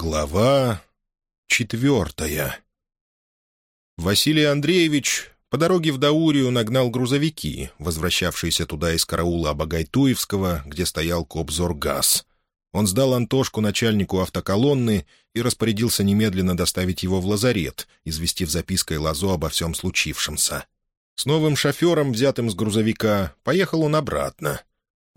Глава четвертая Василий Андреевич по дороге в Даурию нагнал грузовики, возвращавшиеся туда из караула Абагайтуевского, где стоял Кобзоргаз. Он сдал Антошку начальнику автоколонны и распорядился немедленно доставить его в лазарет, известив запиской Лазо обо всем случившемся. С новым шофером, взятым с грузовика, поехал он обратно —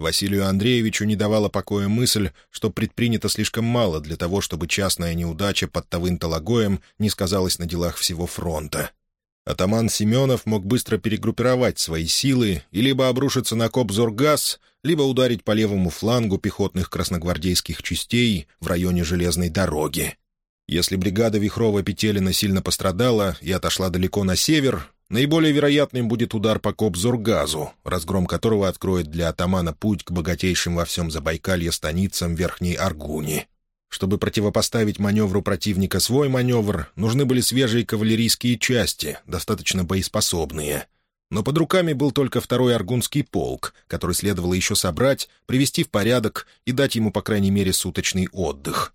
Василию Андреевичу не давала покоя мысль, что предпринято слишком мало для того, чтобы частная неудача под Тавын-Талагоем не сказалась на делах всего фронта. Атаман Семенов мог быстро перегруппировать свои силы и либо обрушиться на Кобзоргаз, либо ударить по левому флангу пехотных красногвардейских частей в районе железной дороги. Если бригада Вихрова-Петелина сильно пострадала и отошла далеко на север, Наиболее вероятным будет удар по Кобзоргазу, разгром которого откроет для атамана путь к богатейшим во всем Забайкалье станицам Верхней Аргуни. Чтобы противопоставить маневру противника свой маневр, нужны были свежие кавалерийские части, достаточно боеспособные. Но под руками был только второй Аргунский полк, который следовало еще собрать, привести в порядок и дать ему, по крайней мере, суточный отдых.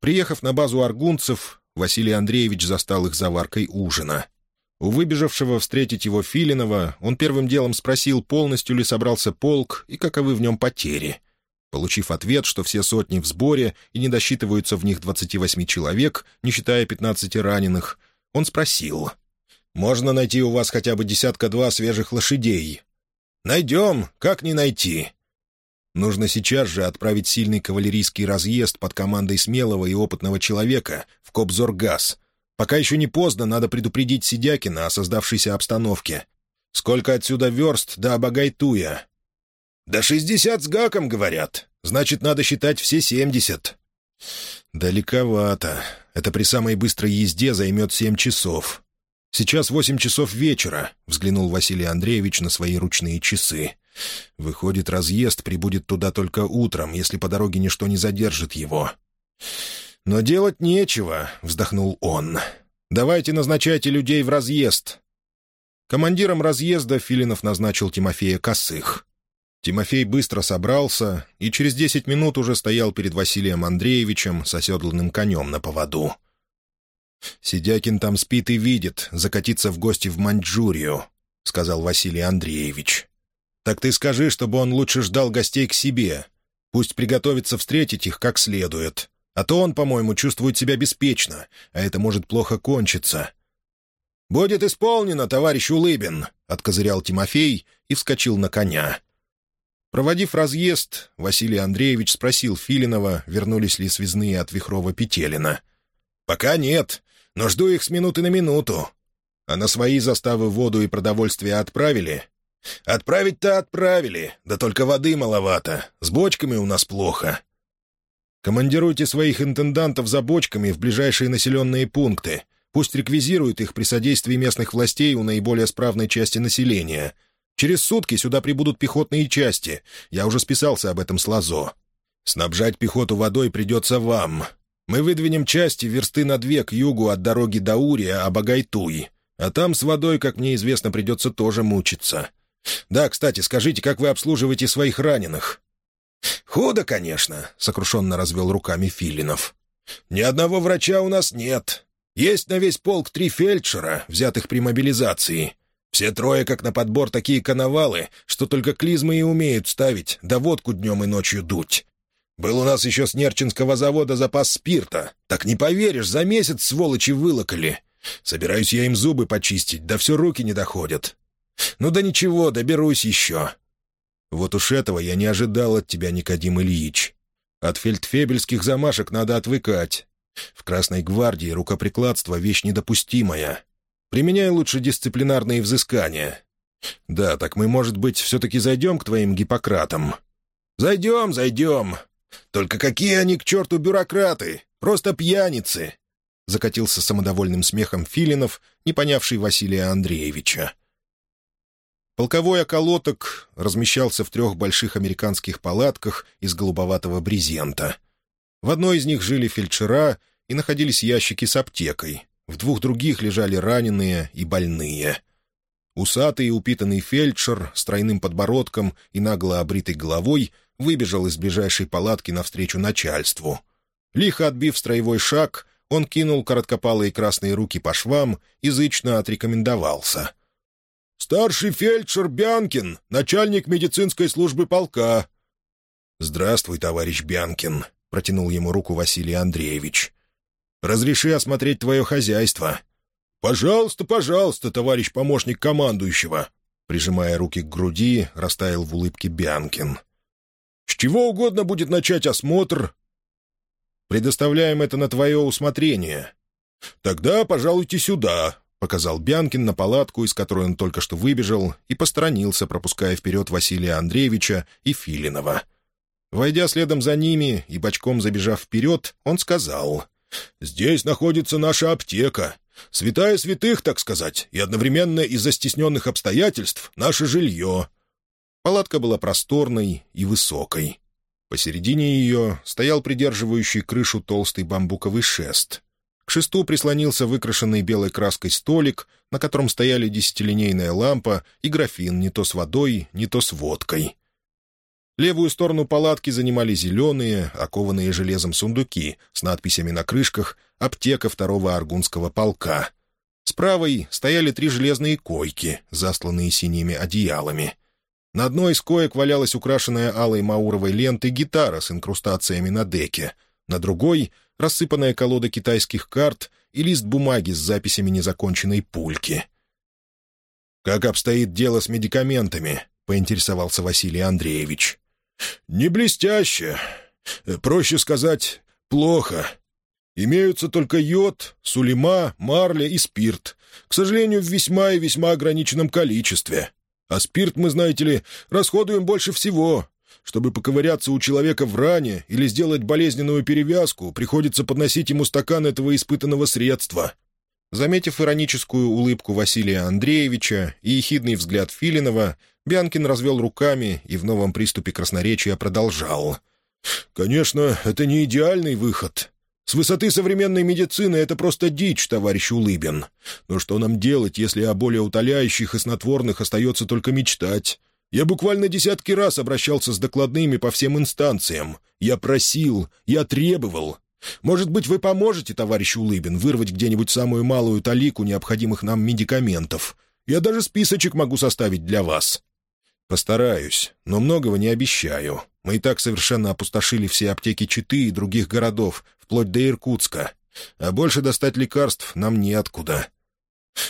Приехав на базу аргунцев, Василий Андреевич застал их заваркой ужина — у выбежавшего встретить его Филинова он первым делом спросил, полностью ли собрался полк и каковы в нем потери. Получив ответ, что все сотни в сборе и не досчитываются в них 28 человек, не считая 15 раненых, он спросил. «Можно найти у вас хотя бы десятка-два свежих лошадей?» «Найдем. Как не найти?» Нужно сейчас же отправить сильный кавалерийский разъезд под командой смелого и опытного человека в Кобзоргаз — Пока еще не поздно, надо предупредить Сидякина о создавшейся обстановке. Сколько отсюда верст до Абагайтуя? «Да шестьдесят с гаком, говорят. Значит, надо считать все семьдесят». «Далековато. Это при самой быстрой езде займет семь часов. Сейчас восемь часов вечера», — взглянул Василий Андреевич на свои ручные часы. «Выходит, разъезд прибудет туда только утром, если по дороге ничто не задержит его». «Но делать нечего», — вздохнул он. «Давайте назначайте людей в разъезд». Командиром разъезда Филинов назначил Тимофея Косых. Тимофей быстро собрался и через десять минут уже стоял перед Василием Андреевичем с оседланным конем на поводу. «Сидякин там спит и видит, закатиться в гости в Маньчжурию», — сказал Василий Андреевич. «Так ты скажи, чтобы он лучше ждал гостей к себе. Пусть приготовится встретить их как следует. А то он, по-моему, чувствует себя беспечно, а это может плохо кончиться». «Будет исполнено, товарищ Улыбин», — откозырял Тимофей и вскочил на коня. Проводив разъезд, Василий Андреевич спросил Филинова, вернулись ли связные от Вихрова-Петелина. «Пока нет, но жду их с минуты на минуту. А на свои заставы воду и продовольствие отправили?» «Отправить-то отправили, да только воды маловато. С бочками у нас плохо. Командируйте своих интендантов за бочками в ближайшие населенные пункты. Пусть реквизируют их при содействии местных властей у наиболее справной части населения. Через сутки сюда прибудут пехотные части. Я уже списался об этом с Лазо. Снабжать пехоту водой придется вам. Мы выдвинем части версты на две к югу от дороги Даурия, Абагайтуй. А там с водой, как мне известно, придется тоже мучиться. Да, кстати, скажите, как вы обслуживаете своих раненых? «Худо, конечно», — сокрушенно развел руками Филинов. «Ни одного врача у нас нет. Есть на весь полк три фельдшера, взятых при мобилизации. Все трое, как на подбор, такие коновалы, что только клизмы и умеют ставить, да водку днем и ночью дуть. Был у нас еще с Нерчинского завода запас спирта. Так не поверишь, за месяц сволочи вылокали. Собираюсь я им зубы почистить, да все руки не доходят. Ну да ничего, доберусь еще. Вот уж этого я не ожидал от тебя, Никодим Ильич. От фельдфебельских замашек надо отвыкать. В Красной гвардии рукоприкладство — вещь недопустимая. Применяй лучше дисциплинарные взыскания. Да, так мы, может быть, все-таки зайдем к твоим гиппократам? Зайдем, зайдем. Только какие они к черту бюрократы? Просто пьяницы!» Закатился самодовольным смехом Филинов, не понявший Василия Андреевича. Полковой околоток размещался в трех больших американских палатках из голубоватого брезента. В одной из них жили фельдшера и находились ящики с аптекой, в двух других лежали раненые и больные. Усатый и упитанный фельдшер с тройным подбородком и нагло обритой головой выбежал из ближайшей палатки навстречу начальству. Лихо отбив строевой шаг, он кинул короткопалые красные руки по швам и зычно отрекомендовался. «Старший фельдшер Бянкин, начальник медицинской службы полка». «Здравствуй, товарищ Бянкин», — протянул ему руку Василий Андреевич. «Разреши осмотреть твое хозяйство». «Пожалуйста, пожалуйста, товарищ помощник командующего», прижимая руки к груди, растаял в улыбке Бянкин. «С чего угодно будет начать осмотр?» «Предоставляем это на твое усмотрение». «Тогда пожалуйте сюда», — показал Бянкин на палатку, из которой он только что выбежал, и посторонился, пропуская вперед Василия Андреевича и Филинова. Войдя следом за ними и бочком забежав вперед, он сказал, «Здесь находится наша аптека. Святая святых, так сказать, и одновременно из-за стесненных обстоятельств наше жилье». Палатка была просторной и высокой. Посередине ее стоял придерживающий крышу толстый бамбуковый шест. К шесту прислонился выкрашенный белой краской столик, на котором стояли десятилинейная лампа и графин не то с водой, не то с водкой. Левую сторону палатки занимали зеленые, окованные железом сундуки с надписями на крышках «Аптека второго аргунского полка». С правой стояли три железные койки, засланные синими одеялами. На одной из коек валялась украшенная алой мауровой лентой гитара с инкрустациями на деке, на другой — рассыпанная колода китайских карт и лист бумаги с записями незаконченной пульки. «Как обстоит дело с медикаментами?» — поинтересовался Василий Андреевич. «Не блестяще. Проще сказать, плохо. Имеются только йод, сулима, марля и спирт. К сожалению, в весьма и весьма ограниченном количестве. А спирт, мы, знаете ли, расходуем больше всего. Чтобы поковыряться у человека в ране или сделать болезненную перевязку, приходится подносить ему стакан этого испытанного средства». Заметив ироническую улыбку Василия Андреевича и ехидный взгляд Филинова, Бянкин развел руками и в новом приступе красноречия продолжал. «Конечно, это не идеальный выход. С высоты современной медицины это просто дичь, товарищ Улыбин. Но что нам делать, если о более утоляющих и снотворных остается только мечтать? Я буквально десятки раз обращался с докладными по всем инстанциям. Я просил, я требовал. Может быть, вы поможете, товарищ Улыбин, вырвать где-нибудь самую малую талику необходимых нам медикаментов? Я даже списочек могу составить для вас». «Постараюсь, но многого не обещаю. Мы и так совершенно опустошили все аптеки Читы и других городов, вплоть до Иркутска. А больше достать лекарств нам неоткуда».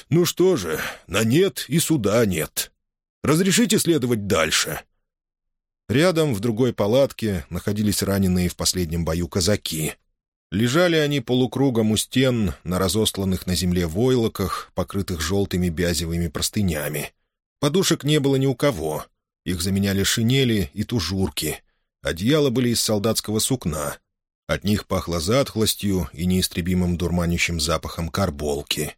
«Ну что же, на нет и суда нет. Разрешите следовать дальше?» Рядом, в другой палатке, находились раненые в последнем бою казаки. Лежали они полукругом у стен на разостланных на земле войлоках, покрытых желтыми бязевыми простынями. Подушек не было ни у кого. Их заменяли шинели и тужурки. Одеяла были из солдатского сукна. От них пахло затхлостью и неистребимым дурманящим запахом карболки.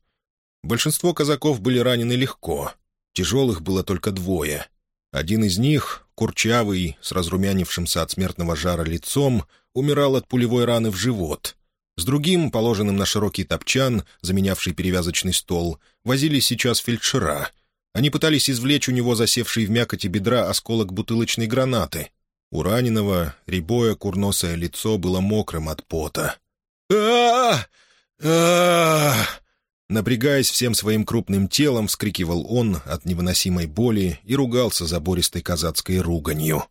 Большинство казаков были ранены легко. Тяжелых было только двое. Один из них, курчавый, с разрумянившимся от смертного жара лицом, умирал от пулевой раны в живот. С другим, положенным на широкий топчан, заменявший перевязочный стол, возились сейчас фельдшера — они пытались извлечь у него засевший в мякоти бедра осколок бутылочной гранаты. У раненого, рябое курносое лицо было мокрым от пота. а а Напрягаясь всем своим крупным телом, вскрикивал он от невыносимой боли и ругался забористой казацкой руганью.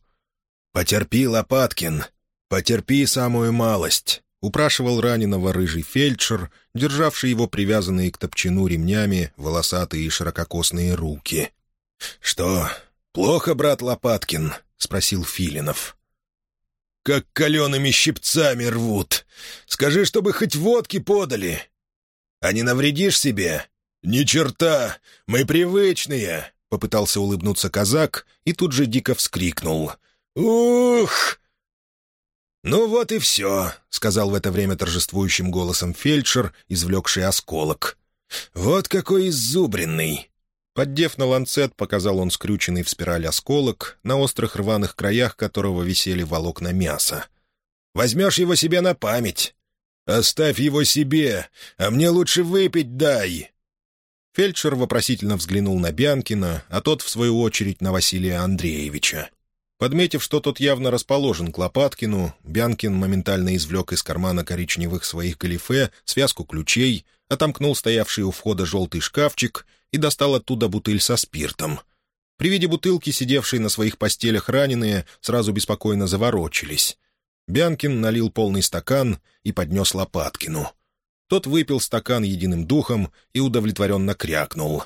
«Потерпи, Лопаткин, потерпи самую малость. — упрашивал раненого рыжий фельдшер, державший его привязанные к топчину ремнями волосатые и ширококосные руки. «Что, плохо, брат Лопаткин?» — спросил Филинов. «Как калеными щипцами рвут. Скажи, чтобы хоть водки подали. А не навредишь себе?» «Ни черта! Мы привычные!» — попытался улыбнуться казак и тут же дико вскрикнул. «Ух! «Ну вот и все», — сказал в это время торжествующим голосом фельдшер, извлекший осколок. «Вот какой иззубренный!» Поддев на ланцет, показал он скрюченный в спираль осколок, на острых рваных краях которого висели волокна мяса. «Возьмешь его себе на память!» «Оставь его себе, а мне лучше выпить дай!» Фельдшер вопросительно взглянул на Бянкина, а тот, в свою очередь, на Василия Андреевича. Подметив, что тот явно расположен к Лопаткину, Бянкин моментально извлек из кармана коричневых своих галифе связку ключей, отомкнул стоявший у входа желтый шкафчик и достал оттуда бутыль со спиртом. При виде бутылки, сидевшие на своих постелях раненые, сразу беспокойно заворочились. Бянкин налил полный стакан и поднес Лопаткину. Тот выпил стакан единым духом и удовлетворенно крякнул.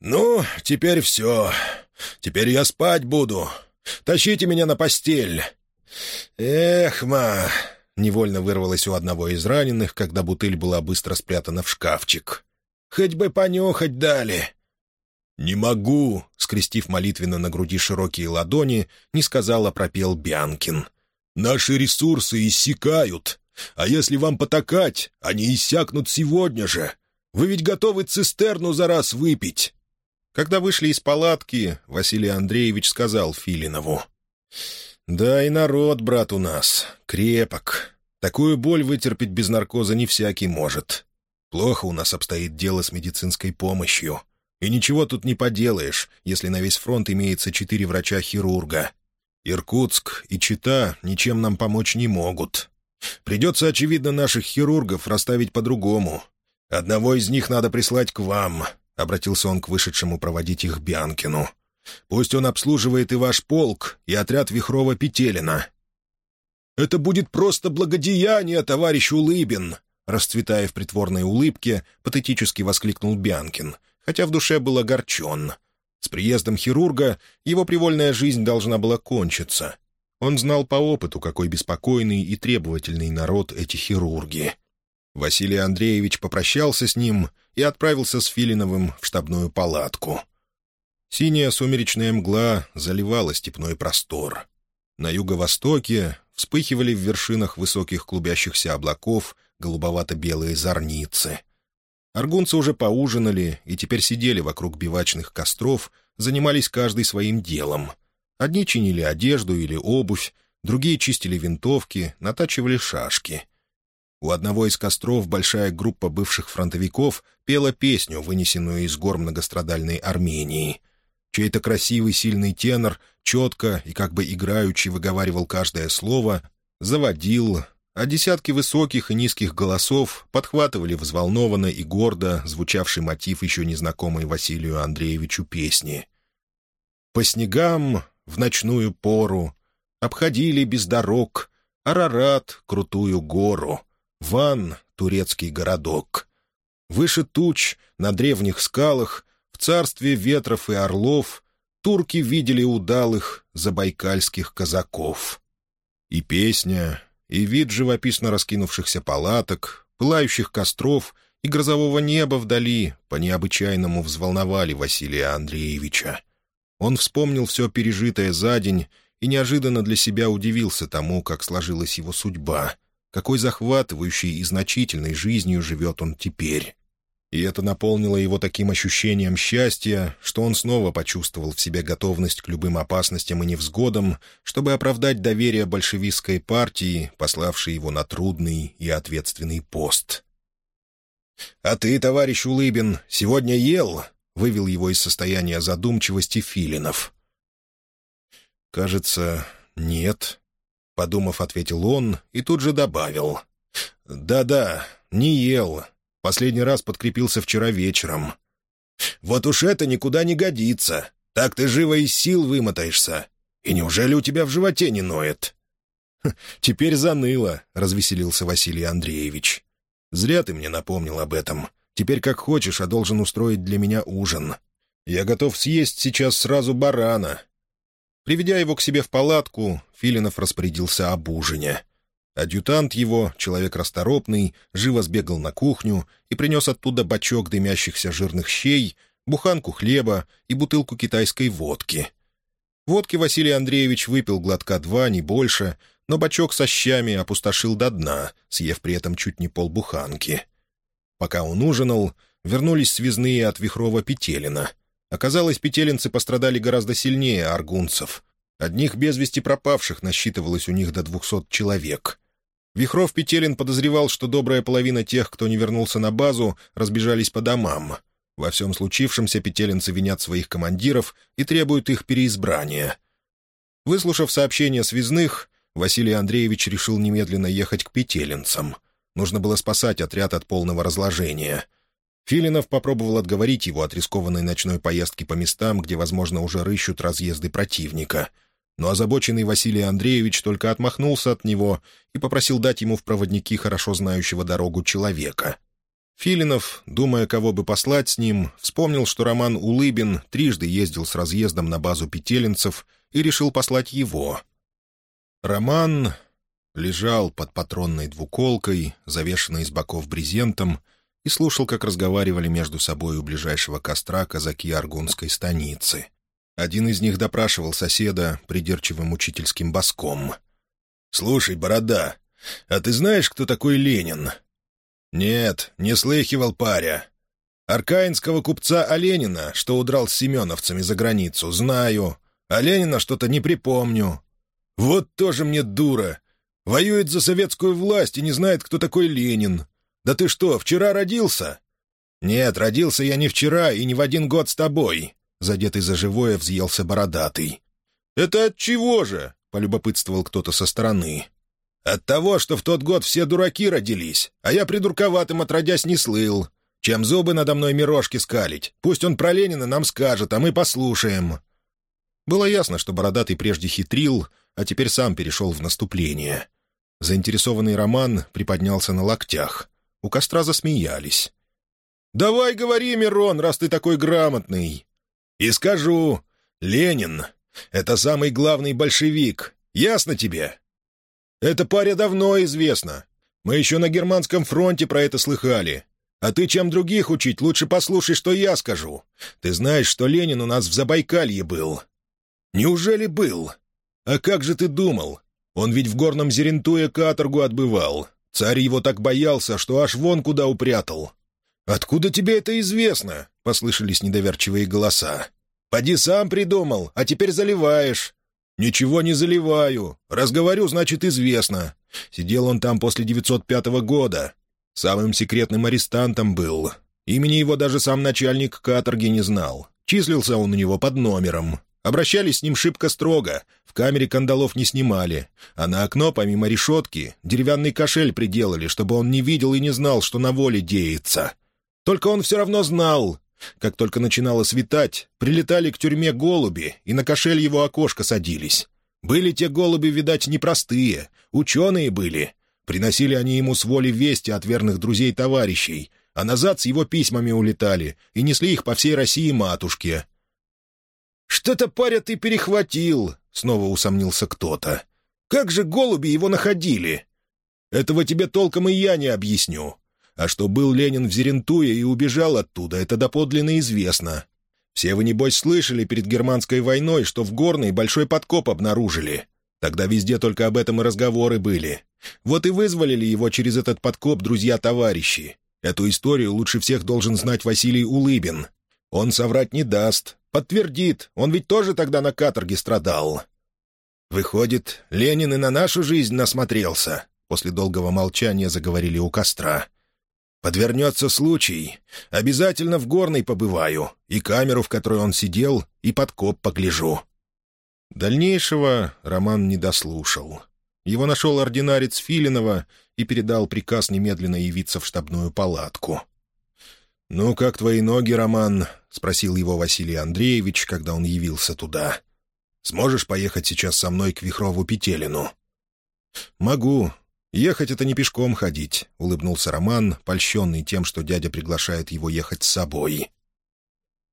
«Ну, теперь все. Теперь я спать буду. Тащите меня на постель!» «Эх, ма!» — невольно вырвалось у одного из раненых, когда бутыль была быстро спрятана в шкафчик. «Хоть бы понюхать дали!» «Не могу!» — скрестив молитвенно на груди широкие ладони, не сказал, а пропел Бянкин. «Наши ресурсы иссякают, а если вам потакать, они иссякнут сегодня же. Вы ведь готовы цистерну за раз выпить!» Когда вышли из палатки, Василий Андреевич сказал Филинову. «Да и народ, брат, у нас. Крепок. Такую боль вытерпеть без наркоза не всякий может. Плохо у нас обстоит дело с медицинской помощью. И ничего тут не поделаешь, если на весь фронт имеется четыре врача-хирурга. Иркутск и Чита ничем нам помочь не могут. Придется, очевидно, наших хирургов расставить по-другому. Одного из них надо прислать к вам, — обратился он к вышедшему проводить их Бианкину. «Пусть он обслуживает и ваш полк, и отряд Вихрова-Петелина». «Это будет просто благодеяние, товарищ Улыбин!» Расцветая в притворной улыбке, патетически воскликнул Бянкин, хотя в душе был огорчен. С приездом хирурга его привольная жизнь должна была кончиться. Он знал по опыту, какой беспокойный и требовательный народ эти хирурги. Василий Андреевич попрощался с ним и отправился с Филиновым в штабную палатку. Синяя сумеречная мгла заливала степной простор. На юго-востоке вспыхивали в вершинах высоких клубящихся облаков голубовато-белые зорницы. Аргунцы уже поужинали и теперь сидели вокруг бивачных костров, занимались каждый своим делом. Одни чинили одежду или обувь, другие чистили винтовки, натачивали шашки — у одного из костров большая группа бывших фронтовиков пела песню, вынесенную из гор многострадальной Армении. Чей-то красивый сильный тенор четко и как бы играючи выговаривал каждое слово, заводил, а десятки высоких и низких голосов подхватывали взволнованно и гордо звучавший мотив еще незнакомой Василию Андреевичу песни. «По снегам в ночную пору обходили без дорог Арарат — крутую гору, Ван — турецкий городок. Выше туч, на древних скалах, в царстве ветров и орлов, турки видели удалых забайкальских казаков. И песня, и вид живописно раскинувшихся палаток, пылающих костров и грозового неба вдали по необычайному взволновали Василия Андреевича. Он вспомнил все пережитое за день и неожиданно для себя удивился тому, как сложилась его судьба — какой захватывающей и значительной жизнью живет он теперь. И это наполнило его таким ощущением счастья, что он снова почувствовал в себе готовность к любым опасностям и невзгодам, чтобы оправдать доверие большевистской партии, пославшей его на трудный и ответственный пост. «А ты, товарищ Улыбин, сегодня ел?» — вывел его из состояния задумчивости Филинов. «Кажется, нет», Подумав, ответил он и тут же добавил. «Да-да, не ел. Последний раз подкрепился вчера вечером». «Вот уж это никуда не годится. Так ты живо из сил вымотаешься. И неужели у тебя в животе не ноет?» «Теперь заныло», — развеселился Василий Андреевич. «Зря ты мне напомнил об этом. Теперь как хочешь, а должен устроить для меня ужин. Я готов съесть сейчас сразу барана, Приведя его к себе в палатку, Филинов распорядился об ужине. Адъютант его, человек расторопный, живо сбегал на кухню и принес оттуда бачок дымящихся жирных щей, буханку хлеба и бутылку китайской водки. Водки Василий Андреевич выпил глотка два, не больше, но бачок со щами опустошил до дна, съев при этом чуть не полбуханки. Пока он ужинал, вернулись связные от Вихрова-Петелина — Оказалось, петелинцы пострадали гораздо сильнее аргунцев. Одних без вести пропавших насчитывалось у них до двухсот человек. Вихров Петелин подозревал, что добрая половина тех, кто не вернулся на базу, разбежались по домам. Во всем случившемся петелинцы винят своих командиров и требуют их переизбрания. Выслушав сообщение связных, Василий Андреевич решил немедленно ехать к петелинцам. Нужно было спасать отряд от полного разложения. Филинов попробовал отговорить его от рискованной ночной поездки по местам, где, возможно, уже рыщут разъезды противника. Но озабоченный Василий Андреевич только отмахнулся от него и попросил дать ему в проводники хорошо знающего дорогу человека. Филинов, думая, кого бы послать с ним, вспомнил, что Роман Улыбин трижды ездил с разъездом на базу петелинцев и решил послать его. Роман лежал под патронной двуколкой, завешенной с боков брезентом, и слушал, как разговаривали между собой у ближайшего костра казаки Аргунской станицы. Один из них допрашивал соседа придирчивым учительским боском. «Слушай, борода, а ты знаешь, кто такой Ленин?» «Нет, не слыхивал паря. Аркаинского купца Оленина, что удрал с семеновцами за границу, знаю. А Ленина что-то не припомню. Вот тоже мне дура. Воюет за советскую власть и не знает, кто такой Ленин. «Да ты что, вчера родился?» «Нет, родился я не вчера и не в один год с тобой», — задетый за живое взъелся бородатый. «Это от чего же?» — полюбопытствовал кто-то со стороны. «От того, что в тот год все дураки родились, а я придурковатым отродясь не слыл. Чем зубы надо мной мирожки скалить? Пусть он про Ленина нам скажет, а мы послушаем». Было ясно, что Бородатый прежде хитрил, а теперь сам перешел в наступление. Заинтересованный Роман приподнялся на локтях. У костра засмеялись. «Давай говори, Мирон, раз ты такой грамотный!» «И скажу, Ленин — это самый главный большевик, ясно тебе?» «Это паре давно известно. Мы еще на германском фронте про это слыхали. А ты чем других учить, лучше послушай, что я скажу. Ты знаешь, что Ленин у нас в Забайкалье был». «Неужели был? А как же ты думал? Он ведь в горном Зерентуе каторгу отбывал. Царь его так боялся, что аж вон куда упрятал. «Откуда тебе это известно?» — послышались недоверчивые голоса. «Поди сам придумал, а теперь заливаешь». «Ничего не заливаю. Разговорю, значит, известно. Сидел он там после 905 года. Самым секретным арестантом был. Имени его даже сам начальник каторги не знал. Числился он у него под номером. Обращались с ним шибко строго, в камере кандалов не снимали, а на окно, помимо решетки, деревянный кошель приделали, чтобы он не видел и не знал, что на воле деется. Только он все равно знал. Как только начинало светать, прилетали к тюрьме голуби, и на кошель его окошко садились. Были те голуби, видать, непростые, ученые были. Приносили они ему с воли вести от верных друзей-товарищей, а назад с его письмами улетали и несли их по всей России матушке. «Что-то, паря, ты перехватил», — снова усомнился кто-то. «Как же голуби его находили?» «Этого тебе толком и я не объясню. А что был Ленин в Зерентуе и убежал оттуда, это доподлинно известно. Все вы, небось, слышали перед германской войной, что в Горной большой подкоп обнаружили. Тогда везде только об этом и разговоры были. Вот и вызволили его через этот подкоп друзья-товарищи. Эту историю лучше всех должен знать Василий Улыбин. Он соврать не даст, Подтвердит, он ведь тоже тогда на каторге страдал. Выходит, Ленин и на нашу жизнь насмотрелся. После долгого молчания заговорили у костра. Подвернется случай. Обязательно в горной побываю. И камеру, в которой он сидел, и подкоп погляжу. Дальнейшего Роман не дослушал. Его нашел ординарец Филинова и передал приказ немедленно явиться в штабную палатку. «Ну, как твои ноги, Роман?» — спросил его Василий Андреевич, когда он явился туда. «Сможешь поехать сейчас со мной к Вихрову-Петелину?» «Могу. Ехать — это не пешком ходить», — улыбнулся Роман, польщенный тем, что дядя приглашает его ехать с собой.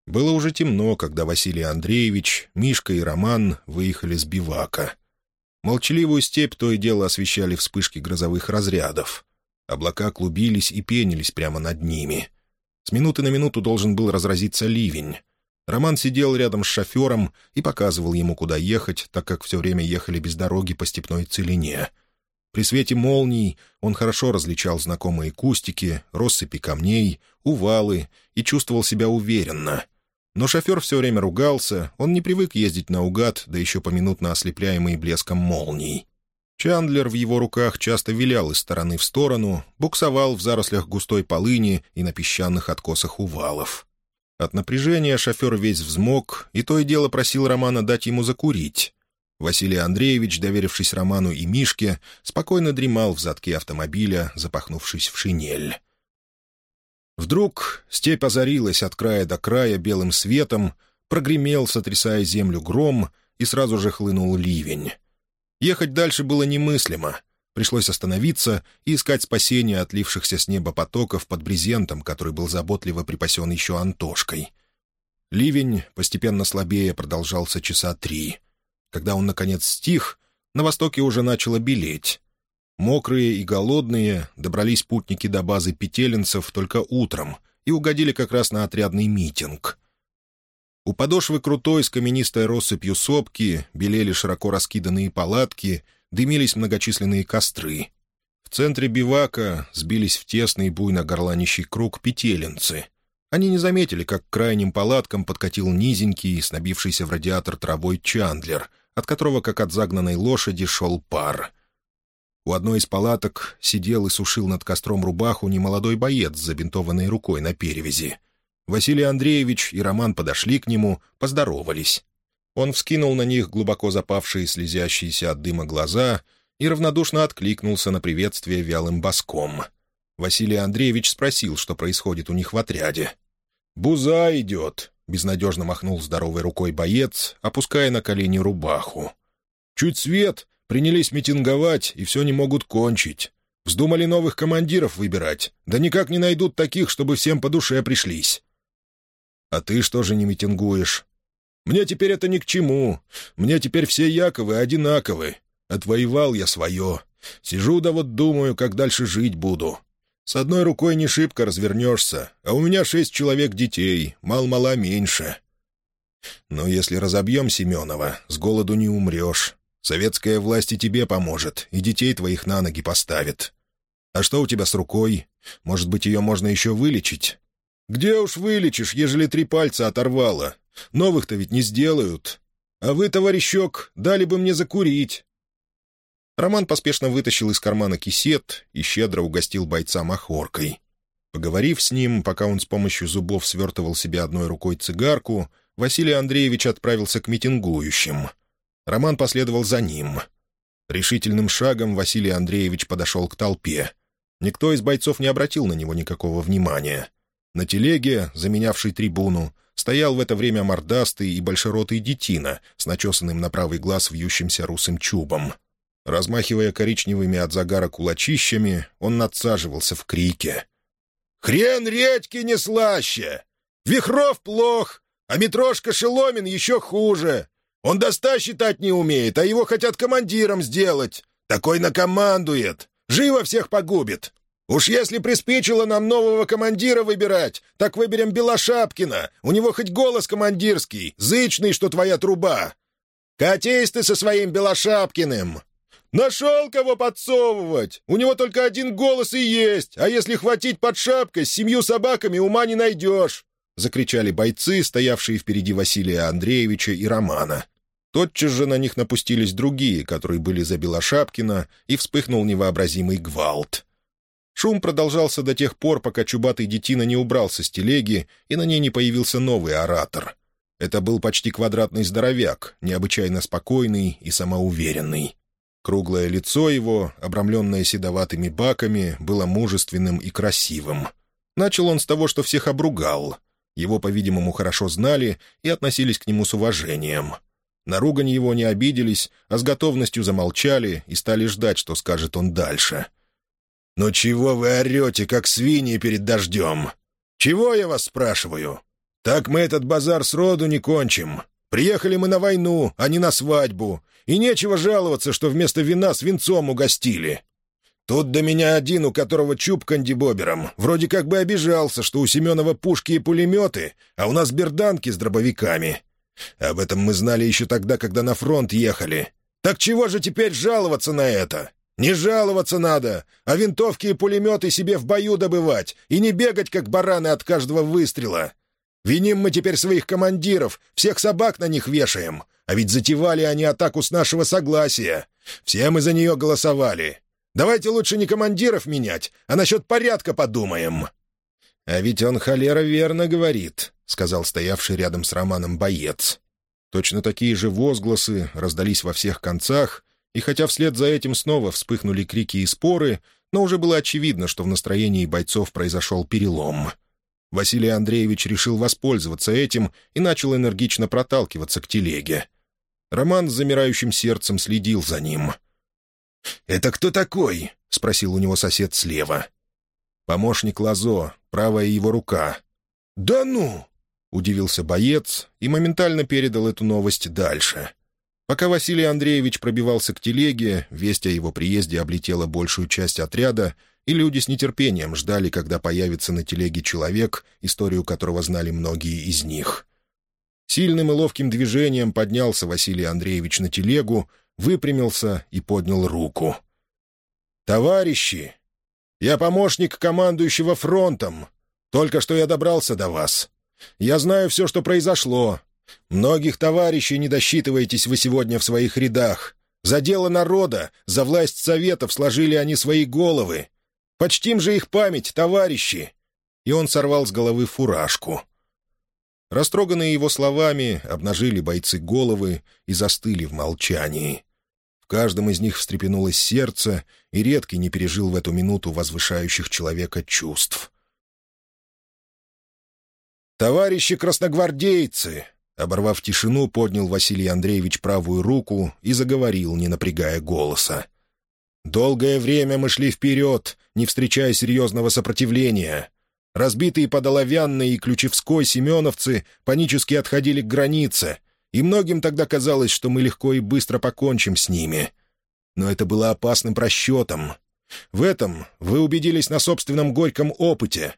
Было уже темно, когда Василий Андреевич, Мишка и Роман выехали с бивака. Молчаливую степь то и дело освещали вспышки грозовых разрядов. Облака клубились и пенились прямо над ними — с минуты на минуту должен был разразиться ливень. Роман сидел рядом с шофером и показывал ему, куда ехать, так как все время ехали без дороги по степной целине. При свете молний он хорошо различал знакомые кустики, россыпи камней, увалы и чувствовал себя уверенно. Но шофер все время ругался, он не привык ездить наугад, да еще поминутно ослепляемый блеском молний. Чандлер в его руках часто вилял из стороны в сторону, буксовал в зарослях густой полыни и на песчаных откосах увалов. От напряжения шофер весь взмок, и то и дело просил Романа дать ему закурить. Василий Андреевич, доверившись Роману и Мишке, спокойно дремал в задке автомобиля, запахнувшись в шинель. Вдруг степь озарилась от края до края белым светом, прогремел, сотрясая землю гром, и сразу же хлынул ливень. Ехать дальше было немыслимо. Пришлось остановиться и искать спасение от лившихся с неба потоков под брезентом, который был заботливо припасен еще Антошкой. Ливень, постепенно слабее, продолжался часа три. Когда он, наконец, стих, на востоке уже начало белеть. Мокрые и голодные добрались путники до базы петелинцев только утром и угодили как раз на отрядный митинг. У подошвы крутой с каменистой россыпью сопки белели широко раскиданные палатки, дымились многочисленные костры. В центре бивака сбились в тесный буйно горланищий круг петелинцы. Они не заметили, как к крайним палаткам подкатил низенький, снабившийся в радиатор травой Чандлер, от которого, как от загнанной лошади, шел пар — у одной из палаток сидел и сушил над костром рубаху немолодой боец с забинтованной рукой на перевязи. Василий Андреевич и Роман подошли к нему, поздоровались. Он вскинул на них глубоко запавшие, слезящиеся от дыма глаза и равнодушно откликнулся на приветствие вялым боском. Василий Андреевич спросил, что происходит у них в отряде. «Буза идет», — безнадежно махнул здоровой рукой боец, опуская на колени рубаху. «Чуть свет, Принялись митинговать, и все не могут кончить. Вздумали новых командиров выбирать, да никак не найдут таких, чтобы всем по душе пришлись. А ты что же не митингуешь? Мне теперь это ни к чему. Мне теперь все Яковы одинаковы. Отвоевал я свое. Сижу да вот думаю, как дальше жить буду. С одной рукой не шибко развернешься, а у меня шесть человек детей, мал-мала меньше. Но если разобьем Семенова, с голоду не умрешь. Советская власть и тебе поможет, и детей твоих на ноги поставит. А что у тебя с рукой? Может быть, ее можно еще вылечить? Где уж вылечишь, ежели три пальца оторвало? Новых-то ведь не сделают. А вы, товарищок, дали бы мне закурить». Роман поспешно вытащил из кармана кисет и щедро угостил бойца махоркой. Поговорив с ним, пока он с помощью зубов свертывал себе одной рукой цигарку, Василий Андреевич отправился к митингующим — Роман последовал за ним. Решительным шагом Василий Андреевич подошел к толпе. Никто из бойцов не обратил на него никакого внимания. На телеге, заменявшей трибуну, стоял в это время мордастый и большеротый детина с начесанным на правый глаз вьющимся русым чубом. Размахивая коричневыми от загара кулачищами, он надсаживался в крике. «Хрен редьки не слаще! Вихров плох, а Митрошка Шеломин еще хуже! Он до ста считать не умеет, а его хотят командиром сделать. Такой накомандует. Живо всех погубит. Уж если приспичило нам нового командира выбирать, так выберем Белошапкина. У него хоть голос командирский, зычный, что твоя труба. Катись ты со своим Белошапкиным. Нашел кого подсовывать. У него только один голос и есть, а если хватить под шапкой, с семью собаками ума не найдешь. — закричали бойцы, стоявшие впереди Василия Андреевича и Романа. Тотчас же на них напустились другие, которые были за Белошапкина, и вспыхнул невообразимый гвалт. Шум продолжался до тех пор, пока чубатый детина не убрался с телеги, и на ней не появился новый оратор. Это был почти квадратный здоровяк, необычайно спокойный и самоуверенный. Круглое лицо его, обрамленное седоватыми баками, было мужественным и красивым. Начал он с того, что всех обругал. Его, по-видимому, хорошо знали и относились к нему с уважением — на ругань его не обиделись, а с готовностью замолчали и стали ждать, что скажет он дальше. «Но чего вы орете, как свиньи перед дождем? Чего я вас спрашиваю? Так мы этот базар сроду не кончим. Приехали мы на войну, а не на свадьбу, и нечего жаловаться, что вместо вина свинцом угостили. Тут до меня один, у которого чуб кандибобером, вроде как бы обижался, что у Семенова пушки и пулеметы, а у нас берданки с дробовиками. Об этом мы знали еще тогда, когда на фронт ехали. Так чего же теперь жаловаться на это? Не жаловаться надо, а винтовки и пулеметы себе в бою добывать и не бегать, как бараны от каждого выстрела. Виним мы теперь своих командиров, всех собак на них вешаем. А ведь затевали они атаку с нашего согласия. Все мы за нее голосовали. Давайте лучше не командиров менять, а насчет порядка подумаем». «А ведь он холера верно говорит», — сказал стоявший рядом с Романом боец. Точно такие же возгласы раздались во всех концах, и хотя вслед за этим снова вспыхнули крики и споры, но уже было очевидно, что в настроении бойцов произошел перелом. Василий Андреевич решил воспользоваться этим и начал энергично проталкиваться к телеге. Роман с замирающим сердцем следил за ним. «Это кто такой?» — спросил у него сосед слева. «Помощник Лазо, правая его рука». «Да ну!» — удивился боец и моментально передал эту новость дальше. Пока Василий Андреевич пробивался к телеге, весть о его приезде облетела большую часть отряда, и люди с нетерпением ждали, когда появится на телеге человек, историю которого знали многие из них. Сильным и ловким движением поднялся Василий Андреевич на телегу, выпрямился и поднял руку. «Товарищи, я помощник командующего фронтом. Только что я добрался до вас. Я знаю все, что произошло, Многих товарищей не досчитываетесь вы сегодня в своих рядах. За дело народа, за власть советов сложили они свои головы. Почтим же их память, товарищи!» И он сорвал с головы фуражку. Растроганные его словами, обнажили бойцы головы и застыли в молчании. В каждом из них встрепенулось сердце, и редкий не пережил в эту минуту возвышающих человека чувств. «Товарищи красногвардейцы!» Оборвав тишину, поднял Василий Андреевич правую руку и заговорил, не напрягая голоса. «Долгое время мы шли вперед, не встречая серьезного сопротивления. Разбитые под Оловянной и Ключевской семеновцы панически отходили к границе, и многим тогда казалось, что мы легко и быстро покончим с ними. Но это было опасным просчетом. В этом вы убедились на собственном горьком опыте.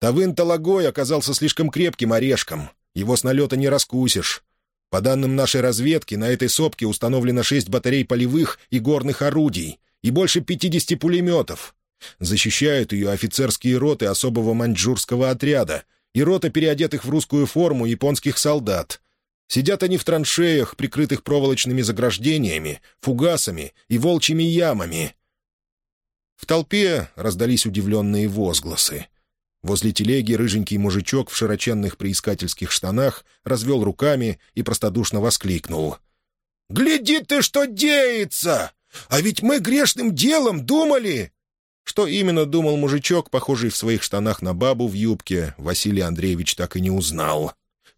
Тавын Талагой оказался слишком крепким орешком, его с налета не раскусишь. По данным нашей разведки, на этой сопке установлено шесть батарей полевых и горных орудий и больше 50 пулеметов. Защищают ее офицерские роты особого маньчжурского отряда и рота переодетых в русскую форму японских солдат. Сидят они в траншеях, прикрытых проволочными заграждениями, фугасами и волчьими ямами. В толпе раздались удивленные возгласы. Возле телеги рыженький мужичок в широченных приискательских штанах развел руками и простодушно воскликнул. «Гляди ты, что деется! А ведь мы грешным делом думали!» Что именно думал мужичок, похожий в своих штанах на бабу в юбке, Василий Андреевич так и не узнал.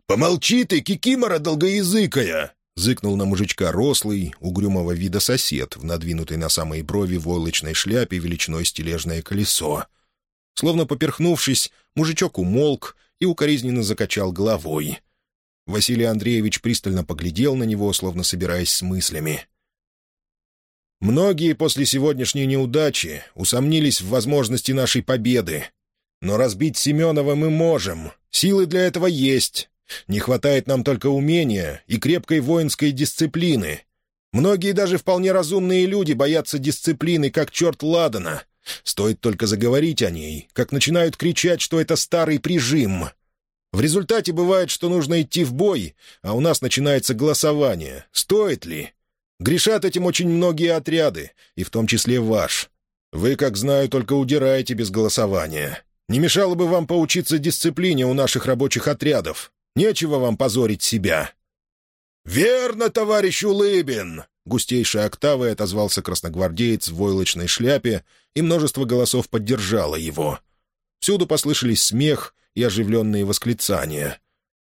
«Помолчи ты, кикимора долгоязыкая!» — зыкнул на мужичка рослый, угрюмого вида сосед в надвинутой на самой брови войлочной шляпе величиной стележное колесо — Словно поперхнувшись, мужичок умолк и укоризненно закачал головой. Василий Андреевич пристально поглядел на него, словно собираясь с мыслями. «Многие после сегодняшней неудачи усомнились в возможности нашей победы. Но разбить Семенова мы можем. Силы для этого есть. Не хватает нам только умения и крепкой воинской дисциплины. Многие даже вполне разумные люди боятся дисциплины, как черт ладана. Стоит только заговорить о ней, как начинают кричать, что это старый прижим. В результате бывает, что нужно идти в бой, а у нас начинается голосование. Стоит ли? Грешат этим очень многие отряды, и в том числе ваш. Вы, как знаю, только удираете без голосования. Не мешало бы вам поучиться дисциплине у наших рабочих отрядов. Нечего вам позорить себя». «Верно, товарищ Улыбин!» Густейшей октавой отозвался красногвардеец в войлочной шляпе, и множество голосов поддержало его. Всюду послышались смех и оживленные восклицания.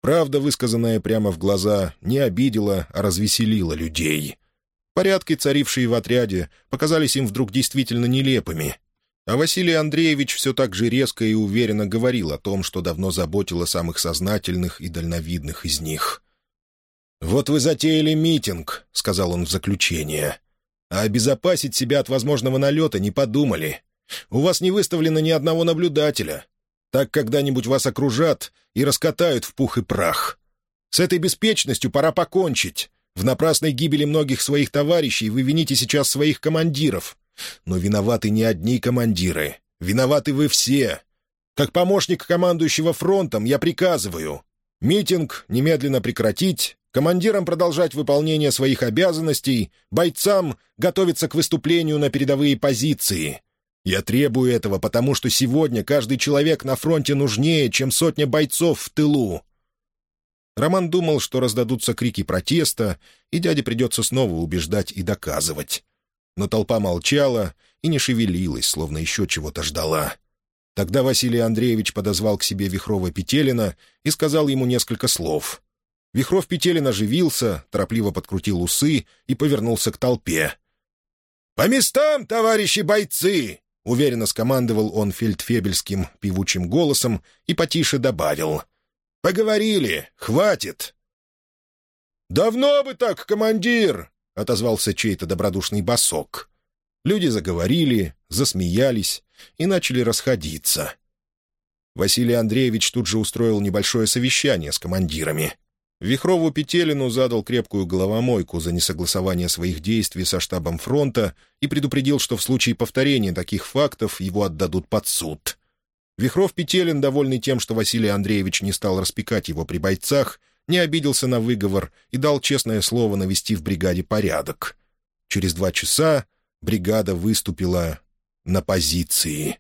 Правда, высказанная прямо в глаза, не обидела, а развеселила людей. Порядки, царившие в отряде, показались им вдруг действительно нелепыми. А Василий Андреевич все так же резко и уверенно говорил о том, что давно заботило самых сознательных и дальновидных из них — «Вот вы затеяли митинг», — сказал он в заключение. «А обезопасить себя от возможного налета не подумали. У вас не выставлено ни одного наблюдателя. Так когда-нибудь вас окружат и раскатают в пух и прах. С этой беспечностью пора покончить. В напрасной гибели многих своих товарищей вы вините сейчас своих командиров. Но виноваты не одни командиры. Виноваты вы все. Как помощник командующего фронтом я приказываю. Митинг немедленно прекратить, командирам продолжать выполнение своих обязанностей, бойцам готовиться к выступлению на передовые позиции. Я требую этого, потому что сегодня каждый человек на фронте нужнее, чем сотня бойцов в тылу. Роман думал, что раздадутся крики протеста, и дяде придется снова убеждать и доказывать. Но толпа молчала и не шевелилась, словно еще чего-то ждала. Тогда Василий Андреевич подозвал к себе Вихрова-Петелина и сказал ему несколько слов. Вихров-Петелин оживился, торопливо подкрутил усы и повернулся к толпе. «По местам, товарищи бойцы!» — уверенно скомандовал он фельдфебельским певучим голосом и потише добавил. «Поговорили, хватит!» «Давно бы так, командир!» — отозвался чей-то добродушный босок. Люди заговорили, засмеялись и начали расходиться. Василий Андреевич тут же устроил небольшое совещание с командирами. Вихрову Петелину задал крепкую головомойку за несогласование своих действий со штабом фронта и предупредил, что в случае повторения таких фактов его отдадут под суд. Вихров Петелин, довольный тем, что Василий Андреевич не стал распекать его при бойцах, не обиделся на выговор и дал честное слово навести в бригаде порядок. Через два часа бригада выступила на позиции.